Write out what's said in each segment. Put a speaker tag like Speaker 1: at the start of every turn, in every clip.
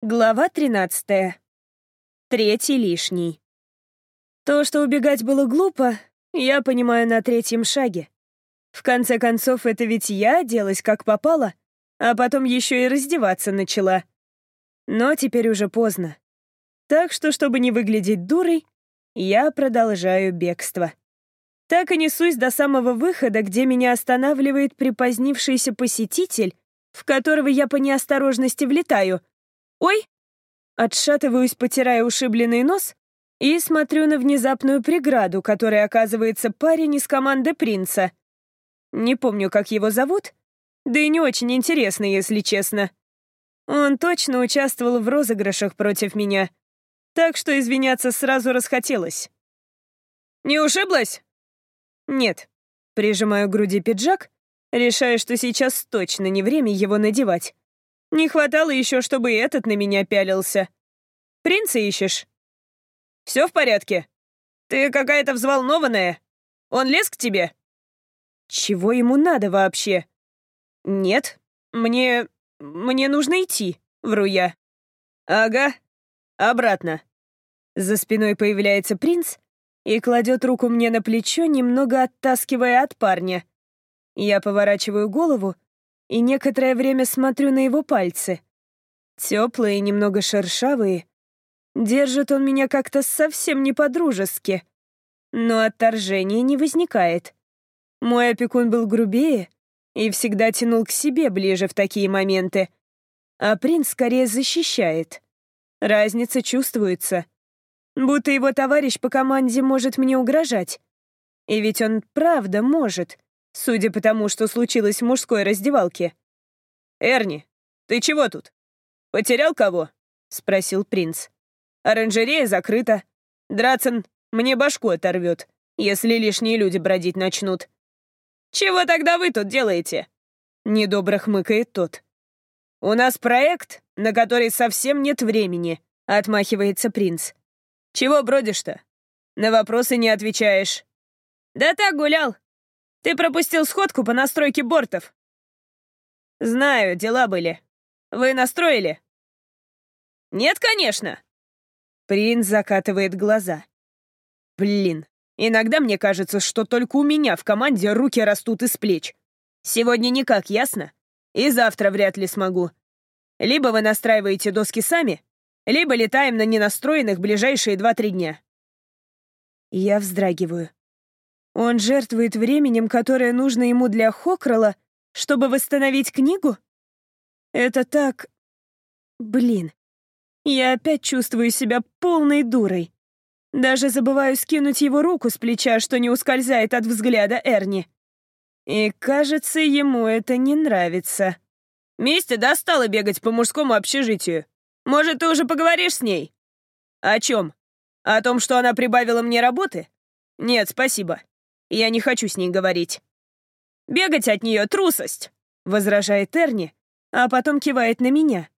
Speaker 1: Глава 13. Третий лишний. То, что убегать было глупо, я понимаю на третьем шаге. В конце концов, это ведь я оделась как попало, а потом еще и раздеваться начала. Но теперь уже поздно. Так что, чтобы не выглядеть дурой, я продолжаю бегство. Так и несусь до самого выхода, где меня останавливает припозднившийся посетитель, в которого я по неосторожности влетаю — «Ой!» Отшатываюсь, потирая ушибленный нос, и смотрю на внезапную преграду, которая оказывается парень из команды принца. Не помню, как его зовут, да и не очень интересно, если честно. Он точно участвовал в розыгрышах против меня, так что извиняться сразу расхотелось. «Не ушиблась?» «Нет». Прижимаю к груди пиджак, решая, что сейчас точно не время его надевать. Не хватало еще, чтобы этот на меня пялился. Принца ищешь? Все в порядке? Ты какая-то взволнованная. Он лез к тебе? Чего ему надо вообще? Нет, мне... мне нужно идти, вру я. Ага, обратно. За спиной появляется принц и кладет руку мне на плечо, немного оттаскивая от парня. Я поворачиваю голову и некоторое время смотрю на его пальцы. Теплые, немного шершавые. Держит он меня как-то совсем не по-дружески. Но отторжения не возникает. Мой опекун был грубее и всегда тянул к себе ближе в такие моменты. А принц скорее защищает. Разница чувствуется. Будто его товарищ по команде может мне угрожать. И ведь он правда может судя по тому, что случилось в мужской раздевалке. «Эрни, ты чего тут? Потерял кого?» — спросил принц. «Оранжерея закрыта. Драцен мне башку оторвет, если лишние люди бродить начнут». «Чего тогда вы тут делаете?» — недобро хмыкает тот. «У нас проект, на который совсем нет времени», — отмахивается принц. «Чего бродишь-то? На вопросы не отвечаешь». «Да так гулял. Ты пропустил сходку по настройке бортов. Знаю, дела были. Вы настроили? Нет, конечно. Принц закатывает глаза. Блин, иногда мне кажется, что только у меня в команде руки растут из плеч. Сегодня никак, ясно? И завтра вряд ли смогу. Либо вы настраиваете доски сами, либо летаем на ненастроенных ближайшие два-три дня. Я вздрагиваю. Он жертвует временем, которое нужно ему для Хокрола, чтобы восстановить книгу? Это так... Блин. Я опять чувствую себя полной дурой. Даже забываю скинуть его руку с плеча, что не ускользает от взгляда Эрни. И, кажется, ему это не нравится. Мисти достала бегать по мужскому общежитию. Может, ты уже поговоришь с ней? О чем? О том, что она прибавила мне работы? Нет, спасибо. Я не хочу с ней говорить. Бегать от нее — трусость, — возражает Эрни, а потом кивает на меня.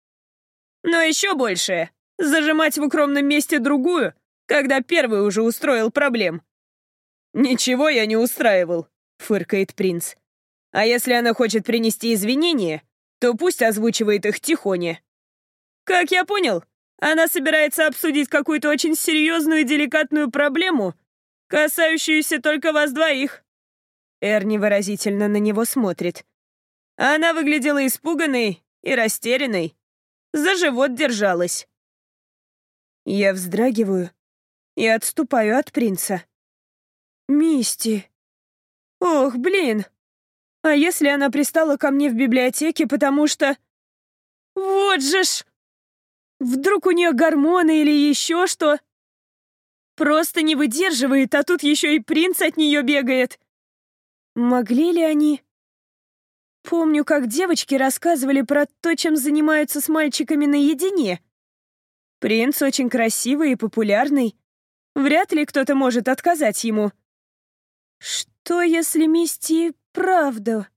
Speaker 1: Но еще большее — зажимать в укромном месте другую, когда первый уже устроил проблем. «Ничего я не устраивал», — фыркает принц. «А если она хочет принести извинения, то пусть озвучивает их тихоне». «Как я понял, она собирается обсудить какую-то очень серьезную и деликатную проблему, касающуюся только вас двоих». Эрни выразительно на него смотрит. Она выглядела испуганной и растерянной. За живот держалась. Я вздрагиваю и отступаю от принца. «Мисти! Ох, блин! А если она пристала ко мне в библиотеке, потому что... Вот же ж! Вдруг у нее гормоны или еще что?» Просто не выдерживает, а тут еще и принц от нее бегает. Могли ли они... Помню, как девочки рассказывали про то, чем занимаются с мальчиками наедине. Принц очень красивый и популярный. Вряд ли кто-то может отказать ему. Что, если Мисти правда